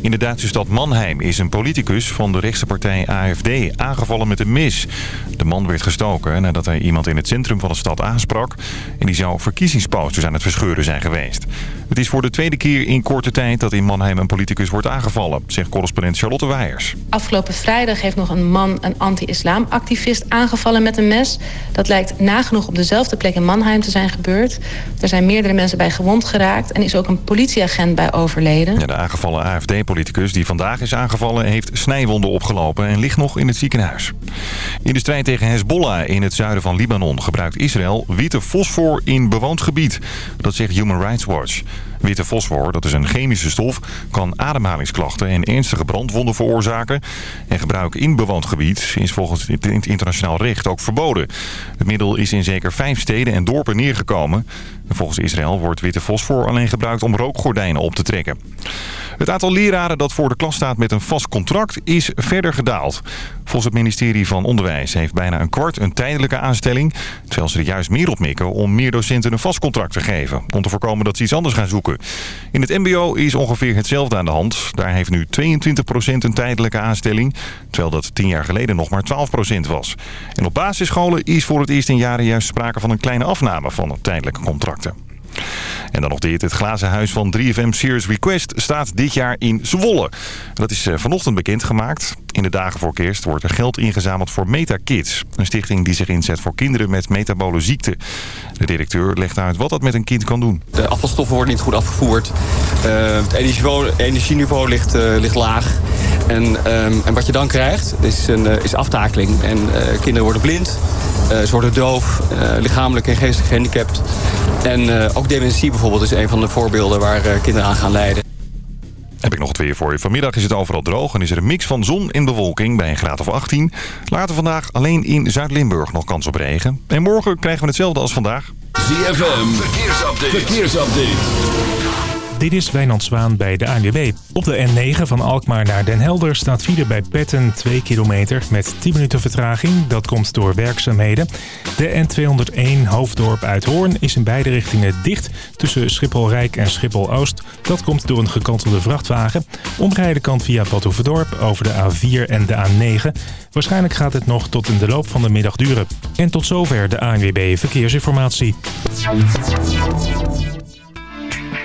In de Duitse stad Mannheim is een politicus van de rechtse partij AFD aangevallen met een mis. De man werd gestoken nadat hij iemand in het centrum van de stad aansprak... en die zou verkiezingsposters aan het verscheuren zijn geweest. Het is voor de tweede keer in korte tijd dat in Mannheim een politicus wordt aangevallen... zegt correspondent Charlotte Weijers. Afgelopen vrijdag heeft nog een man een anti-islamactivist aangevallen met een mes. Dat lijkt nagenoeg op dezelfde plek in Mannheim te zijn gebeurd. Er zijn meerdere mensen bij gewond geraakt en is ook een politieagent bij overleden. Ja, de aangevallen AFD-politicus die vandaag is aangevallen heeft snijwonden opgelopen en ligt nog in het ziekenhuis. In de strijd tegen Hezbollah in het zuiden van Libanon gebruikt Israël witte fosfor in bewoond gebied. Dat zegt Human Rights Watch. Witte fosfor, dat is een chemische stof, kan ademhalingsklachten en ernstige brandwonden veroorzaken. En gebruik in bewoond gebied is volgens het internationaal recht ook verboden. Het middel is in zeker vijf steden en dorpen neergekomen. Volgens Israël wordt witte fosfor alleen gebruikt om rookgordijnen op te trekken. Het aantal leraren dat voor de klas staat met een vast contract is verder gedaald. Volgens het ministerie van Onderwijs heeft bijna een kwart een tijdelijke aanstelling. Terwijl ze er juist meer op mikken om meer docenten een vast contract te geven. Om te voorkomen dat ze iets anders gaan zoeken. In het mbo is ongeveer hetzelfde aan de hand. Daar heeft nu 22% een tijdelijke aanstelling. Terwijl dat 10 jaar geleden nog maar 12% was. En op basisscholen is voor het eerst in jaren juist sprake van een kleine afname van tijdelijke En dan nog dit. Het glazen huis van 3FM Series Request staat dit jaar in Zwolle. Dat is eh, vanochtend bekendgemaakt. In de dagen voor kerst wordt er geld ingezameld voor MetaKids. Een stichting die zich inzet voor kinderen met metabole ziekte. De directeur legt uit wat dat met een kind kan doen. De afvalstoffen worden niet goed afgevoerd. Uh, het energieniveau, ligt, uh, ligt laag. En, ehm, en wat je dan krijgt is, een, is aftakeling. En kinderen worden blind, ze worden doof, lichamelijk en geestelijk gehandicapt. En ook dementie bijvoorbeeld is een van de voorbeelden waar kinderen aan gaan lijden. Heb ik nog het weer voor je. Vanmiddag is het overal droog en is er een mix van zon en bewolking bij een graad of 18. Later vandaag alleen in Zuid-Limburg nog kans op regen. En morgen krijgen we hetzelfde als vandaag. ZFM, verkeersupdate. verkeersupdate. Dit is Wijnand Zwaan bij de ANWB. Op de N9 van Alkmaar naar Den Helder staat file bij Petten 2 kilometer met 10 minuten vertraging. Dat komt door werkzaamheden. De N201 Hoofddorp uit Hoorn is in beide richtingen dicht tussen Schiphol-Rijk en Schiphol-Oost. Dat komt door een gekantelde vrachtwagen. Omrijden kan via Badhoevedorp over de A4 en de A9. Waarschijnlijk gaat het nog tot in de loop van de middag duren. En tot zover de ANWB Verkeersinformatie.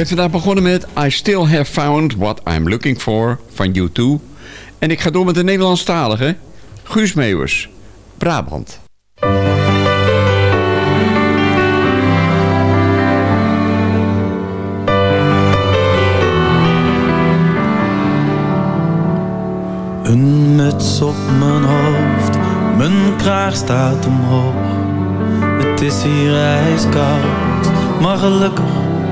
Ben vandaag begonnen met I Still Have Found What I'm Looking For van U2. En ik ga door met de Nederlandstalige Guus Meeuwers, Brabant. Een muts op mijn hoofd, mijn kraag staat omhoog. Het is hier ijskoud, maar gelukkig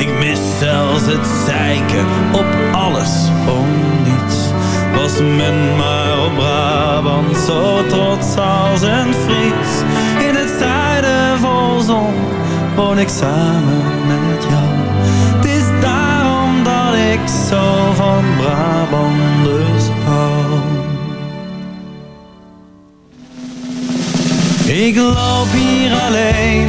Ik mis zelfs het zeiken op alles om niets. Was men maar op Brabant zo trots als een Fries. In het zuiden vol zon woon ik samen met jou. Het is daarom dat ik zo van Brabanders hou. Ik loop hier alleen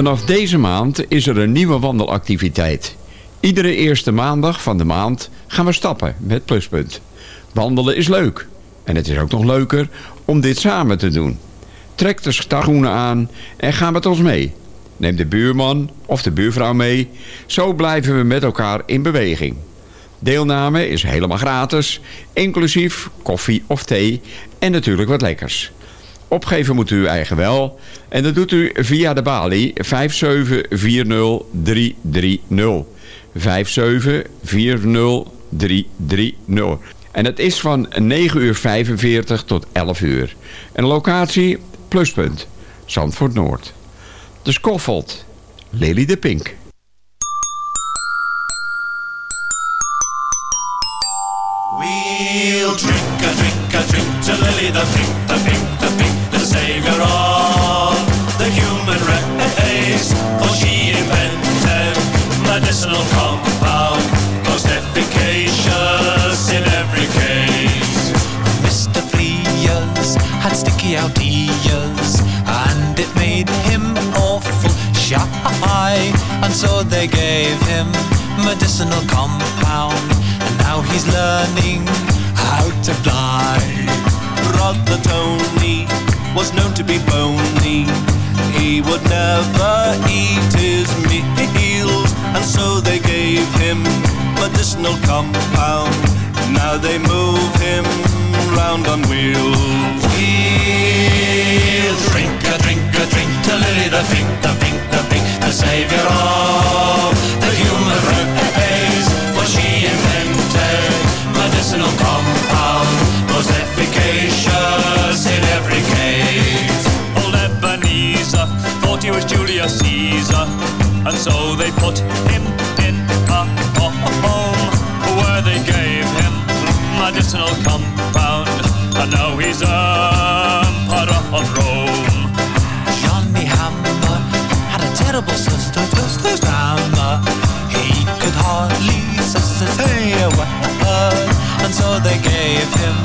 Vanaf deze maand is er een nieuwe wandelactiviteit. Iedere eerste maandag van de maand gaan we stappen met Pluspunt. Wandelen is leuk. En het is ook nog leuker om dit samen te doen. Trek de startschoenen aan en ga met ons mee. Neem de buurman of de buurvrouw mee. Zo blijven we met elkaar in beweging. Deelname is helemaal gratis, inclusief koffie of thee en natuurlijk wat lekkers. Opgeven moet u uw eigen wel. En dat doet u via de balie 5740330. 5740330. En het is van 9 uur 45 tot 11 uur. En locatie Pluspunt, Zandvoort Noord. De Skoffelt, Lily de Pink. We'll drink a drink drink Lily pink, the savior of the human race. For she invented medicinal compound, most efficacious in every case. Mr. Frears had sticky out ears and it made him awful shy. And so they gave him medicinal compound and now he's learning how to fly. Brother Tony to be bony. He would never eat his meals, and so they gave him medicinal compound. Now they move him round on wheels. He'll drink a drink a drink to Lily the pink, the pink, the pink, the savior of the human race. For she invented medicinal compound, most efficacious he was Julius Caesar, and so they put him in a home where they gave him medicinal compound, and now he's emperor of Rome. Johnny Hammer had a terrible sister, as Hammer. He could hardly a word, and so they gave him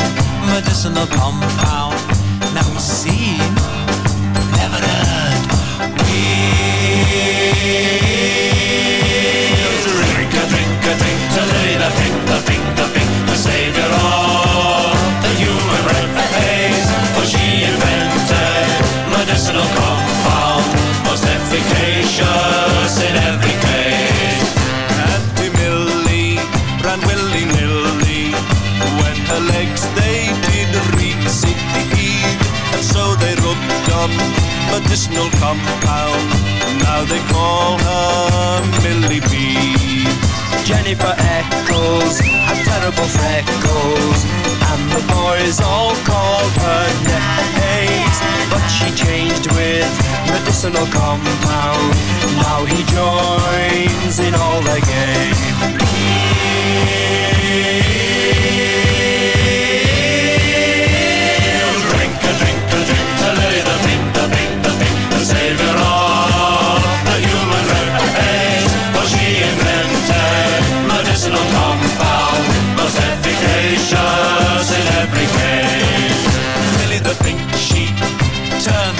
medicinal compound. Now he's seen, on medicinal compound. Now they call her Millie B. Jennifer Eccles had terrible freckles, and the boys all called her names. But she changed with medicinal compound. Now he joins in all the game.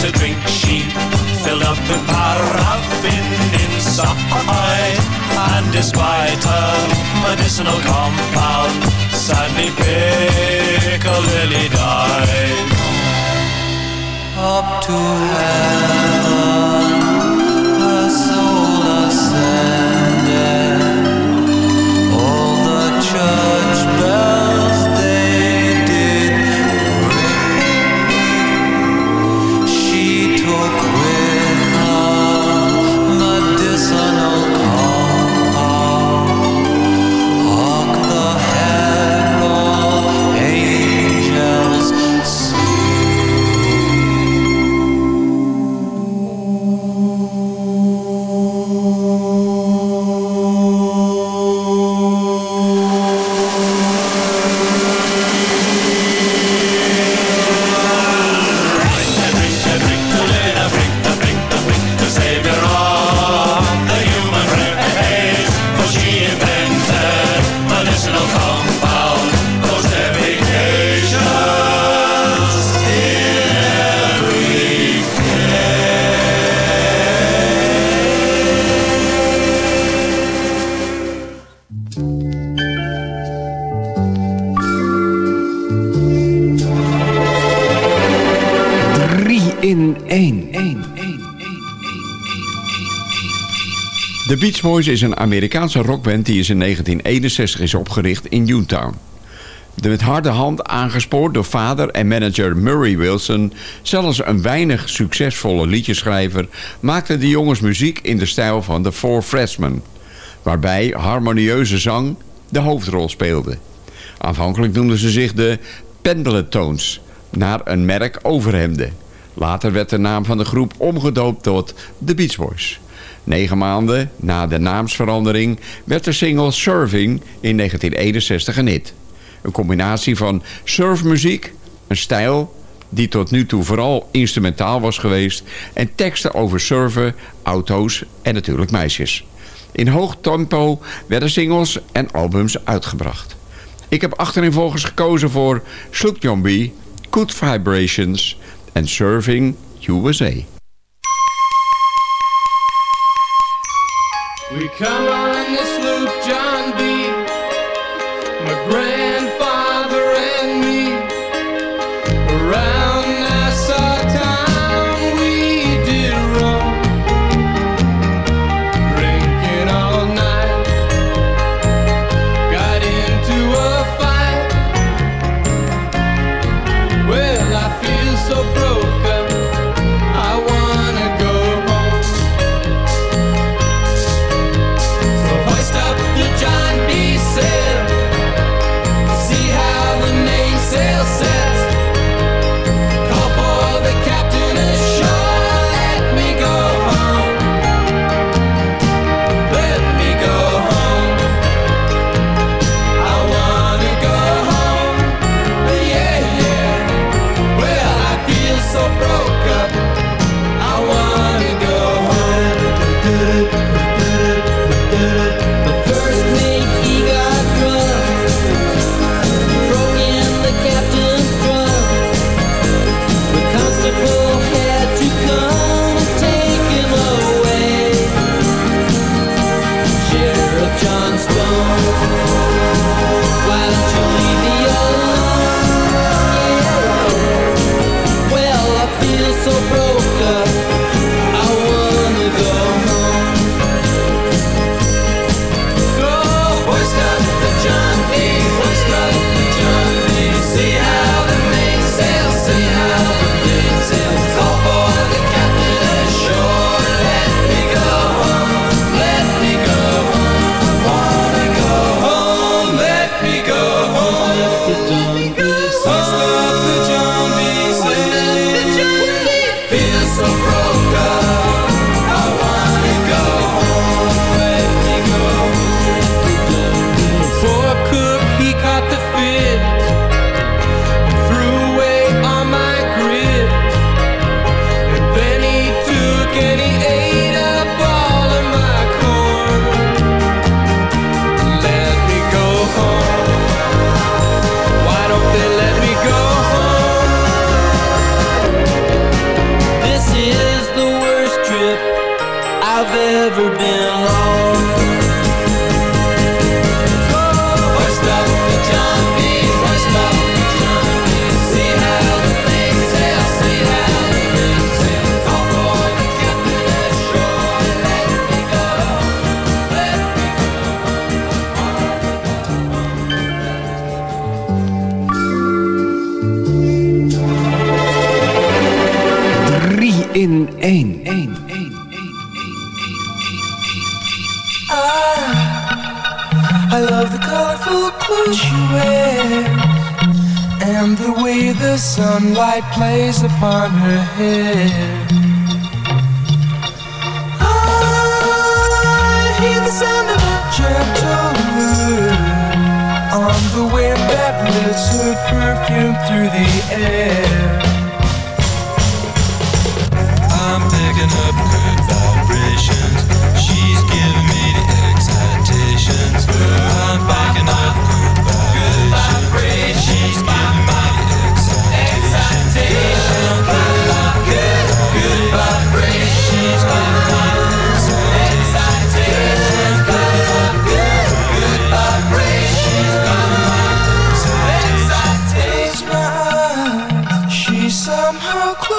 To drink sheep, filled up with paraffin inside. And despite her medicinal compound, sadly Piccadilly died. Up to heaven, De Beach Boys is een Amerikaanse rockband die is in 1961 is opgericht in Newtown. De met harde hand aangespoord door vader en manager Murray Wilson, zelfs een weinig succesvolle liedjeschrijver, maakten de jongens muziek in de stijl van de Four Freshmen, waarbij harmonieuze zang de hoofdrol speelde. Aanvankelijk noemden ze zich de Pendletones, naar een merk overhemden. Later werd de naam van de groep omgedoopt tot The Beach Boys. Negen maanden na de naamsverandering werd de single Surfing in 1961 een. Een combinatie van surfmuziek, een stijl die tot nu toe vooral instrumentaal was geweest... en teksten over surfen, auto's en natuurlijk meisjes. In hoog tempo werden singles en albums uitgebracht. Ik heb achterin gekozen voor Sloop B, Good Vibrations en Surfing USA. We come on the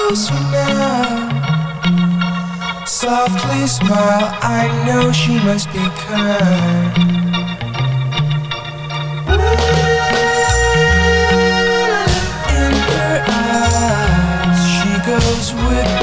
closer now. Softly smile, I know she must be kind. goes with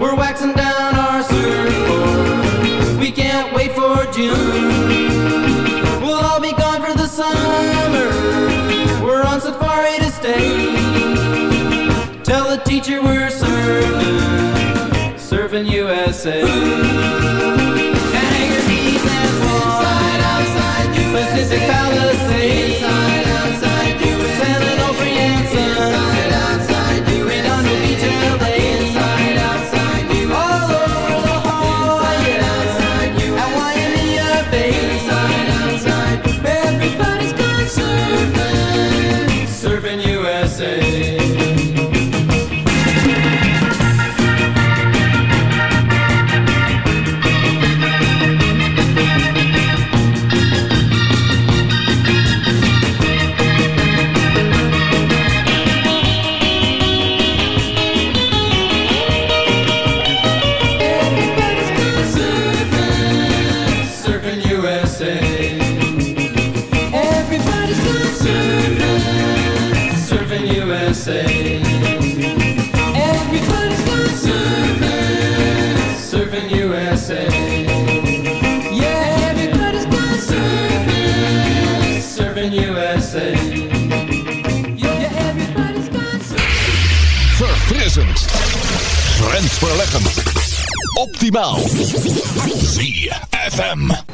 We're waxing down our surfboard. We can't wait for June. We'll all be gone for the summer. We're on safari to stay. Tell the teacher we're surfing, surfing USA. verleggen. Optimaal. ZFM.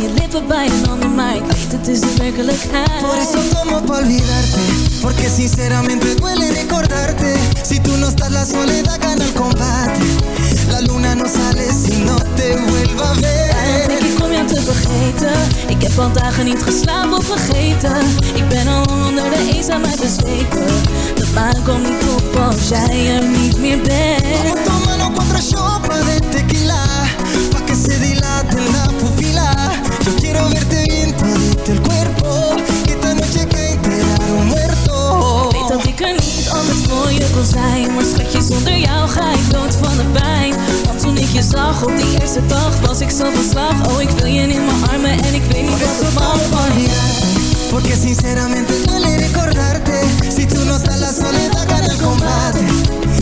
Je lippen bij een ander Maar ik weet het is de werkelijkheid Por eso tomo pa olvidarte, porque sinceramente duele recordarte. Si tú no estás, la soledad gana el combate. La luna no sale si no te vuelva a Daarom denk ver. ik om jou te vergeten Ik heb al dagen niet geslapen of vergeten Ik ben al onder de eenzaamheid bezweken De maan komt niet op als jij er niet meer bent Tómalo contra chopa de tequila, quiero verte bien todito el cuerpo, que esta noche que enterar un muerto. Weet dat ik er niet anders voor je kon zijn Maar schatje, zonder jou ga ik dood van de pijn Want toen ik je zag op die eerste dag Was ik zo van slag Oh, ik wil je in mijn armen en ik weet niet wat het mag van olvidarte, porque sinceramente duele recordarte. Si tú no estás, la soledad gana el combate.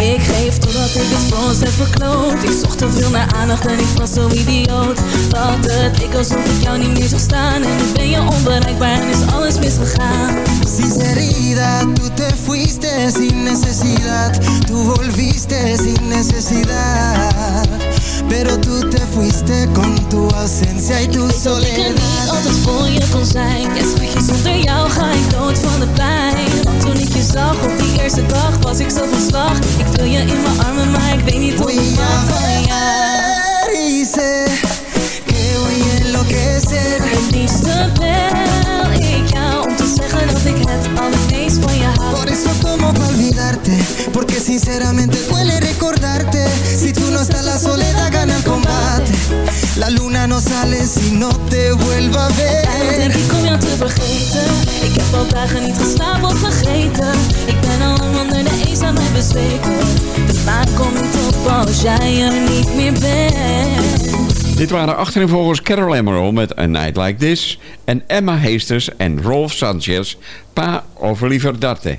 Ik geef totdat ik het voor ons heb verkloot Ik zocht te veel naar aandacht en ik was zo idioot Dat het leek alsof ik jou niet meer zag staan En nu ben je onbereikbaar en is alles misgegaan Sinceridad, tú te fuiste sin necesidad. Tú volviste sin necesidad. Pero tú te fuiste con tu ausencia y tu Ik dat ik er niet soledad. altijd voor je kon zijn En schatje, zonder jou ga ik dood van de pijn Want toen ik je zag op die eerste dag was ik zo van slag. Ik wil je in mijn armen, maar ik weet niet hoe ik maak van jou luna no sale si no te vuelva a Daarom denk ver. ik om jou te vergeten Ik heb al dagen niet geslapen of vergeten Ik ben al lang onder de eenzaamheid bezweken De maan komt niet op als jij er niet meer bent Dit waren achtereenvolgens Carol Emerald met A Night Like This... en Emma Heesters en Rolf Sanchez, pa of liever Darte.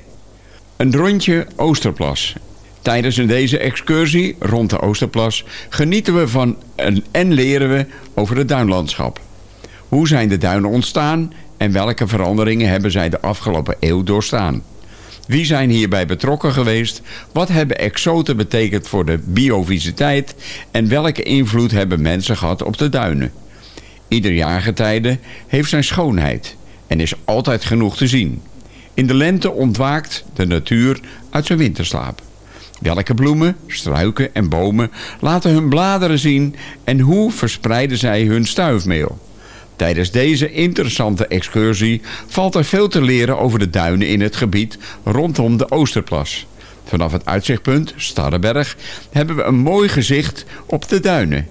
Een rondje Oosterplas. Tijdens deze excursie rond de Oosterplas genieten we van en, en leren we over het duinlandschap. Hoe zijn de duinen ontstaan en welke veranderingen hebben zij de afgelopen eeuw doorstaan? Wie zijn hierbij betrokken geweest? Wat hebben exoten betekend voor de biodiversiteit? En welke invloed hebben mensen gehad op de duinen? Ieder jaargetijde heeft zijn schoonheid en is altijd genoeg te zien. In de lente ontwaakt de natuur uit zijn winterslaap. Welke bloemen, struiken en bomen laten hun bladeren zien en hoe verspreiden zij hun stuifmeel? Tijdens deze interessante excursie valt er veel te leren over de duinen in het gebied rondom de Oosterplas. Vanaf het uitzichtpunt, Starrenberg, hebben we een mooi gezicht op de duinen.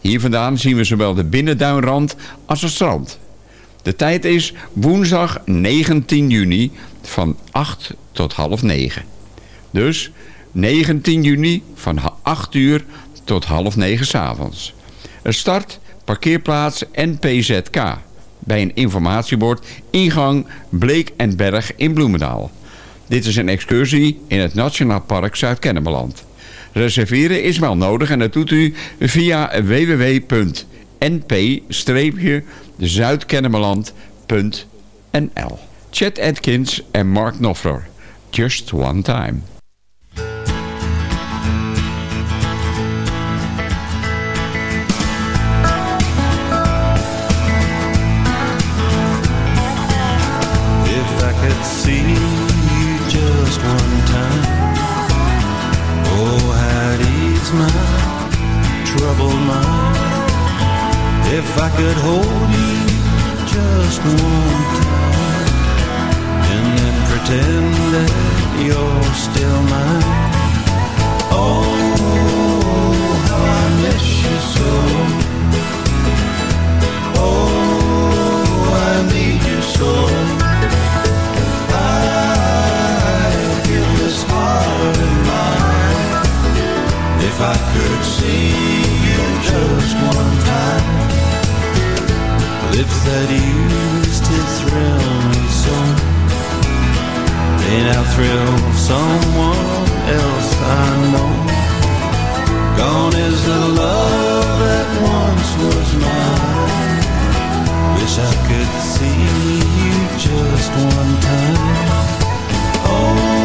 Hier vandaan zien we zowel de binnenduinrand als het strand. De tijd is woensdag 19 juni van 8 tot half 9. Dus 19 juni van 8 uur tot half 9 s'avonds. Er start parkeerplaats NPZK bij een informatiebord ingang Bleek en Berg in Bloemendaal. Dit is een excursie in het Nationaal Park Zuid-Kennemerland. Reserveren is wel nodig en dat doet u via www.np-zuidkennemerland.nl Chet Atkins en Mark Knopfler. Just one time. trouble mind if I could hold you just one time and then pretend that you're still mine. Oh, how I miss you so. Oh, I need you so. I feel this heart of mine. If I could see just one time. Lips that used to thrill me so. May now thrill someone else I know. Gone is the love that once was mine. Wish I could see you just one time. Oh.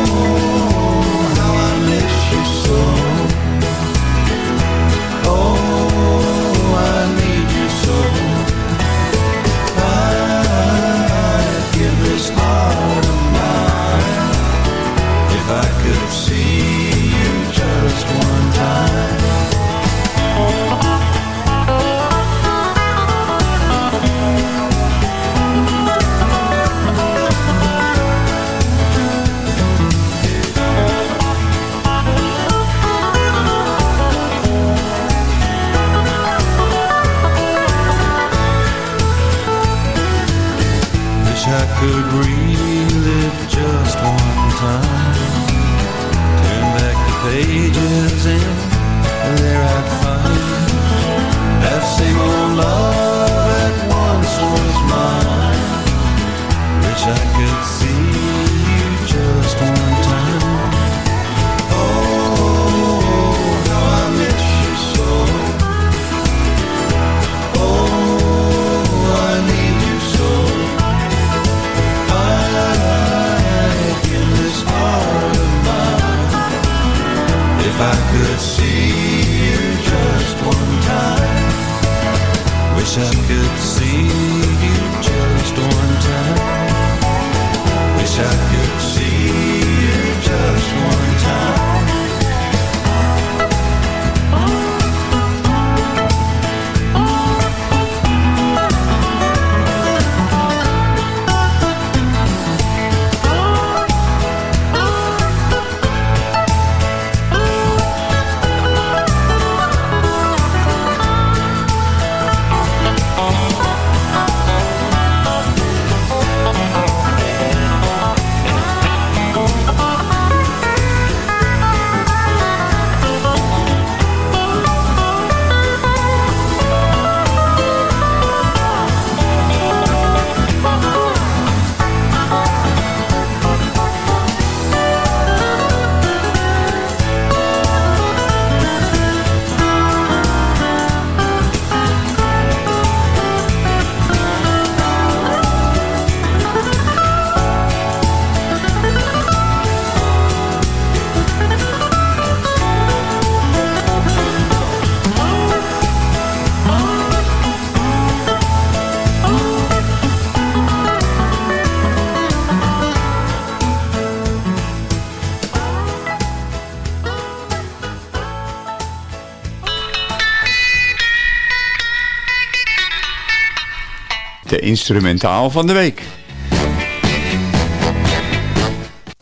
Instrumentaal van de week.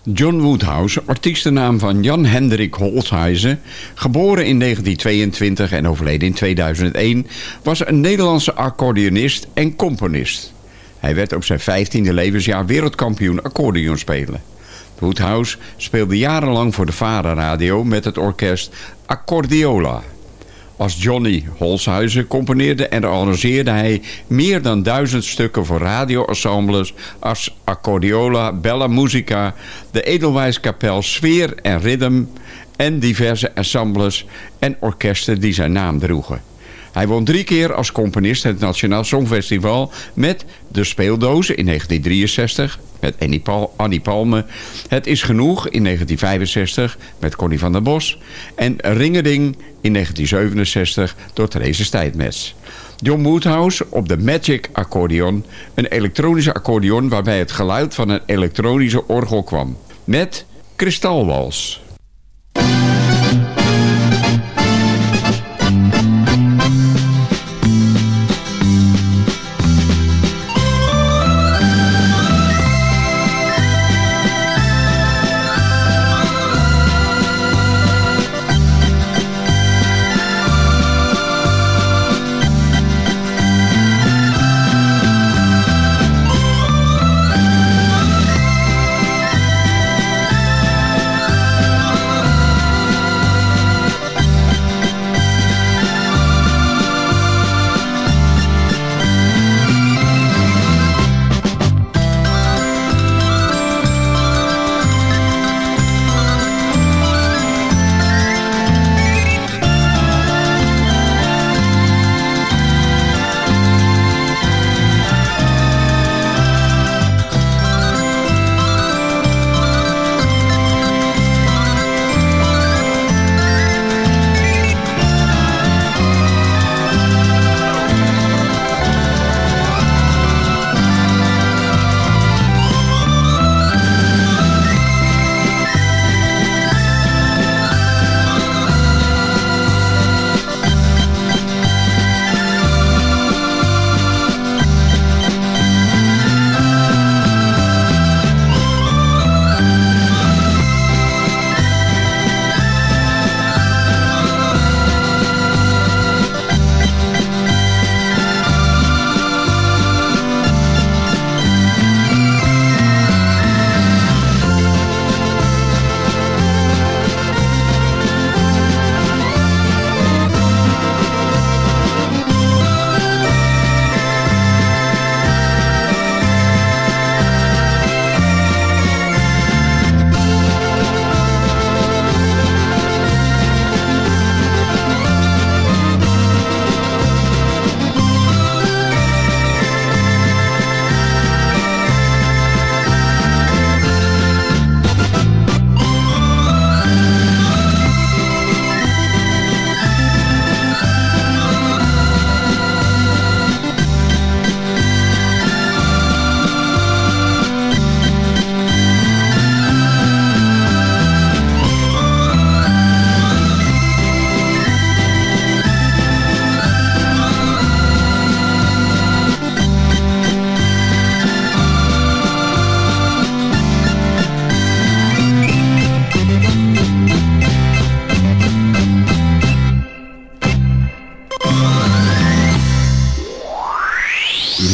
John Woodhouse, artiestennaam van Jan Hendrik Holshuizen, geboren in 1922 en overleden in 2001, was een Nederlandse accordeonist en componist. Hij werd op zijn 15e levensjaar wereldkampioen accordeon spelen. Woodhouse speelde jarenlang voor de Vara Radio met het orkest Accordiola. Als Johnny Holshuizen componeerde en arrangeerde hij meer dan duizend stukken voor radioensembles als Accordiola, Bella Musica, de Edelwijskapel Sfeer en Rhythm en diverse ensembles en orkesten die zijn naam droegen. Hij won drie keer als componist het Nationaal Songfestival met De Speeldozen in 1963 met Annie, Pal Annie Palme. Het is genoeg in 1965 met Connie van der Bos. En Ringeding in 1967 door Therese Stijdmets. John Woodhouse op de Magic accordeon. Een elektronische accordeon waarbij het geluid van een elektronische orgel kwam. Met kristalwals.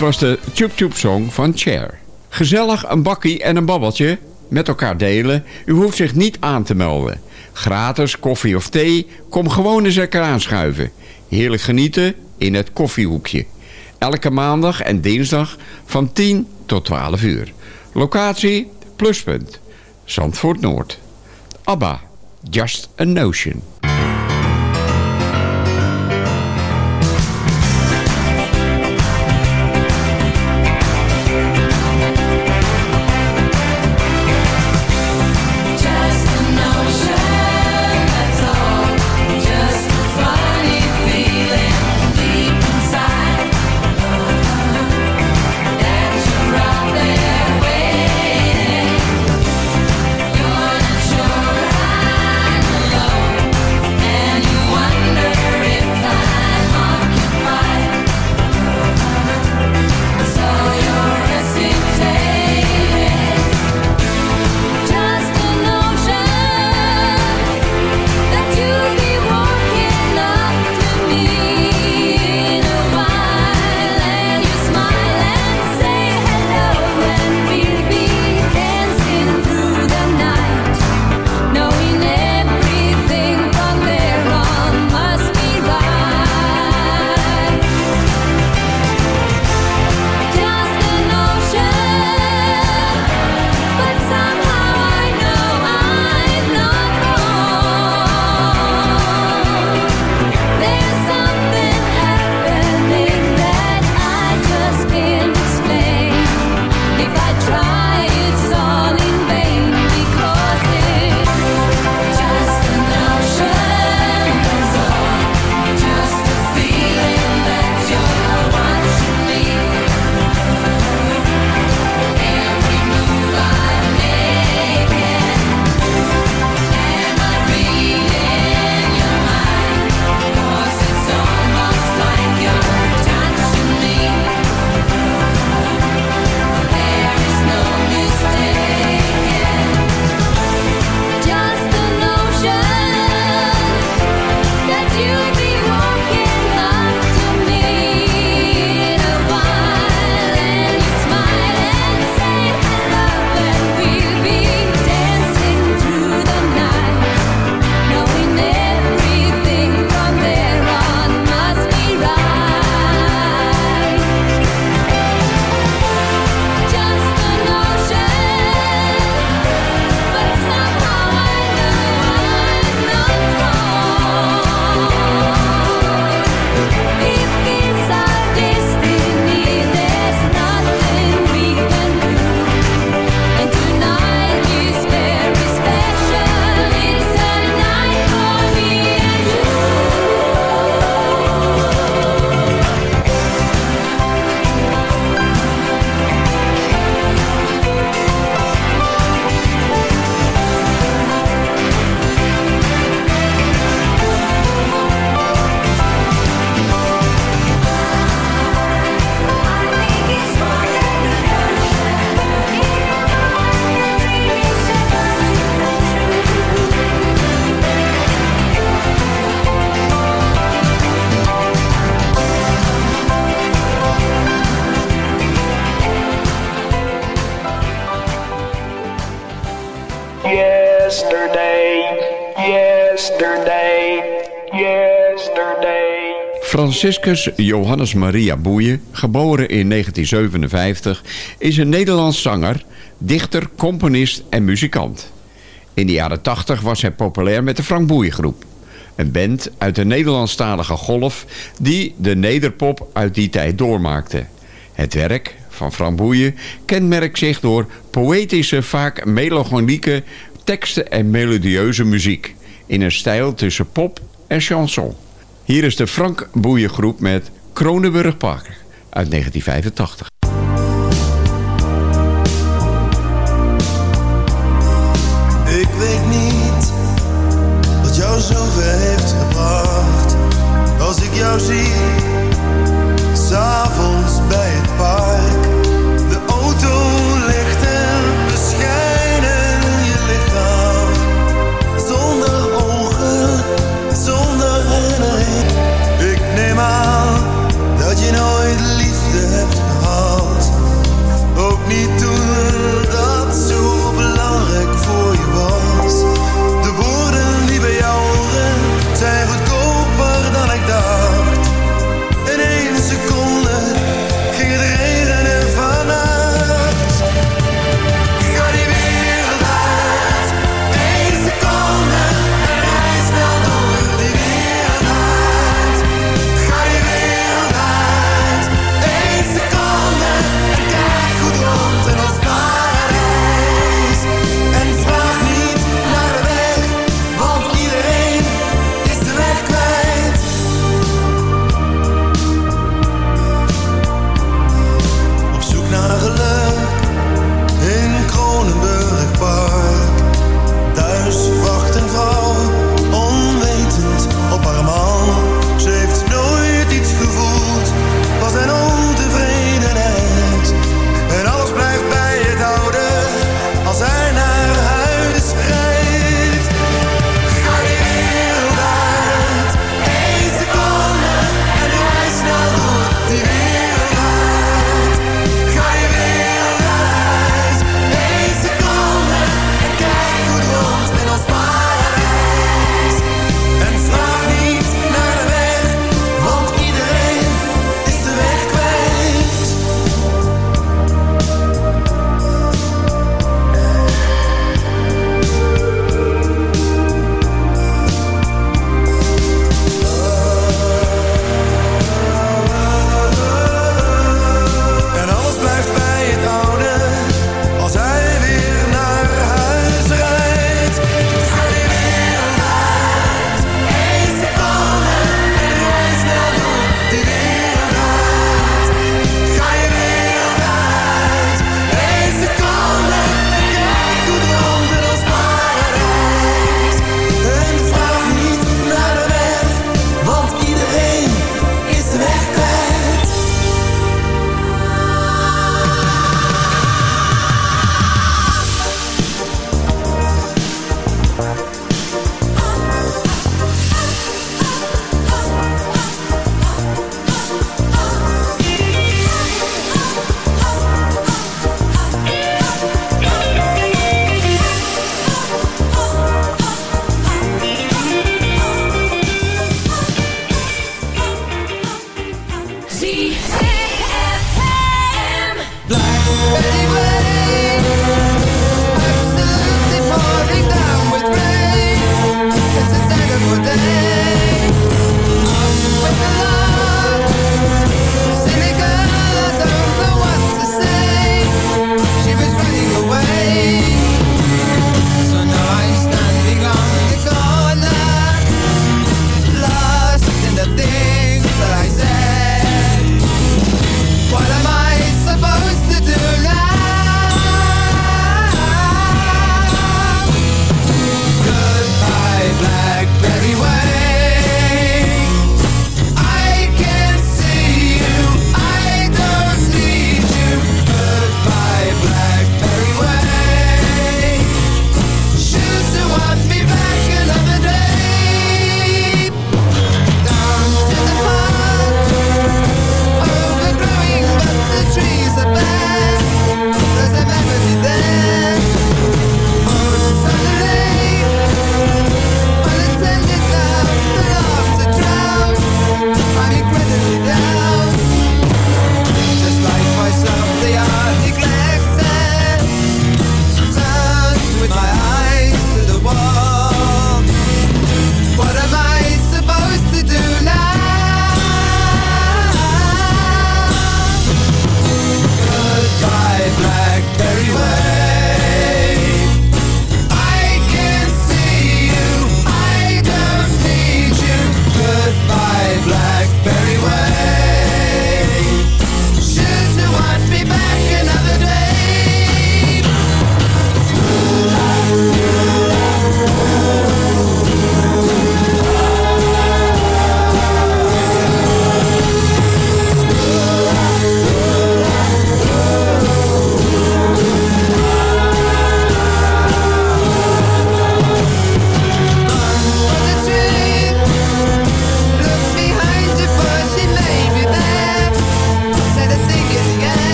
Dit was de Chup Chup Song van Cher. Gezellig een bakkie en een babbeltje met elkaar delen. U hoeft zich niet aan te melden. Gratis koffie of thee, kom gewoon eens lekker aanschuiven. Heerlijk genieten in het koffiehoekje. Elke maandag en dinsdag van 10 tot 12 uur. Locatie Pluspunt, Zandvoort Noord. ABBA, Just a Notion. Yesterday, yesterday, yesterday. Franciscus Johannes Maria Boeien, geboren in 1957, is een Nederlands zanger, dichter, componist en muzikant. In de jaren 80 was hij populair met de Frank Boeiengroep. Een band uit de Nederlandstalige golf die de nederpop uit die tijd doormaakte. Het werk van Frank Boeien kenmerkt zich door poëtische, vaak melancholieke teksten en melodieuze muziek. In een stijl tussen pop en chanson. Hier is de Frank Boeien groep met Kronenburg Park uit 1985.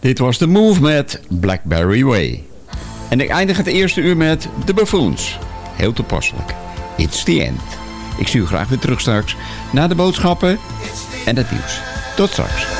Dit was de Move met Blackberry Way. En ik eindig het eerste uur met The Buffoons. Heel toepasselijk. It's the end. Ik zie u graag weer terug straks na de boodschappen en het nieuws. Tot straks.